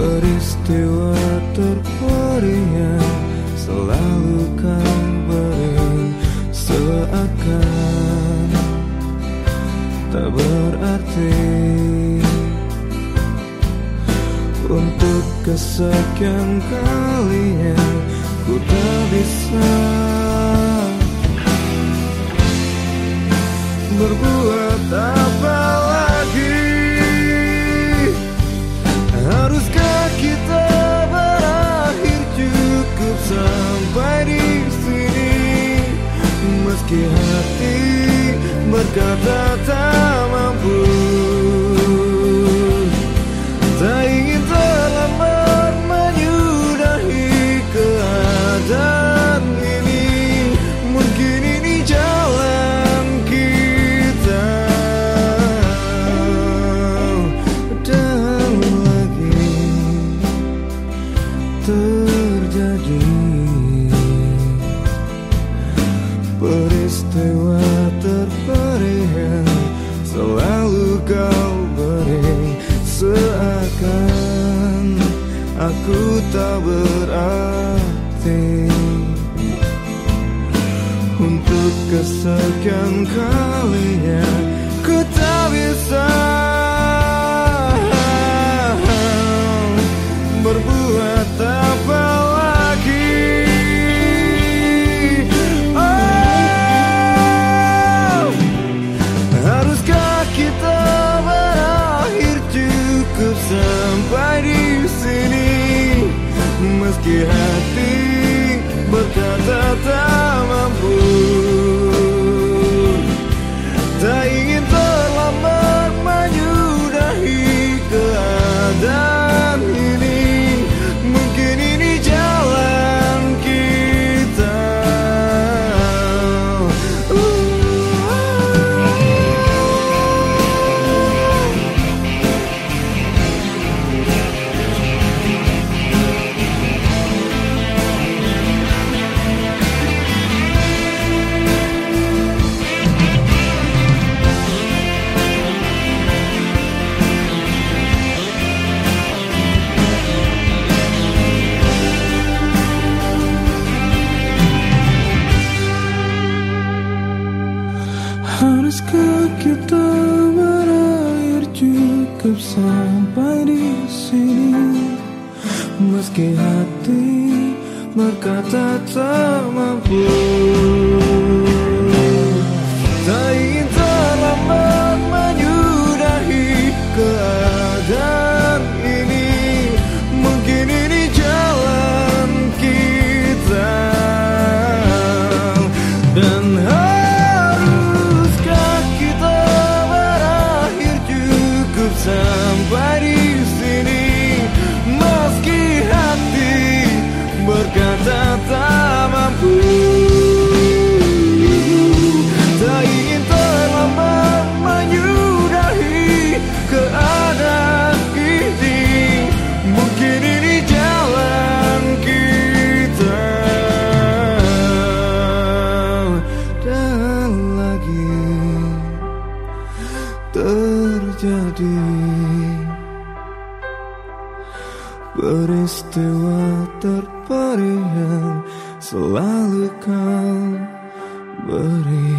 Peristiwa terperi yang selalu kau beri Seakan tak berarti Untuk kesekian kalinya ku tak bisa Berbuat berkata tak mampu kau beri Seakan aku tak berarti. Untuk kesekian kalinya Meski hati berkata tak Haruskah kita berakhir cukup sampai di sini. Meski hati berkata tak mampu cukup Peristiwa terperi yang selalu kau beri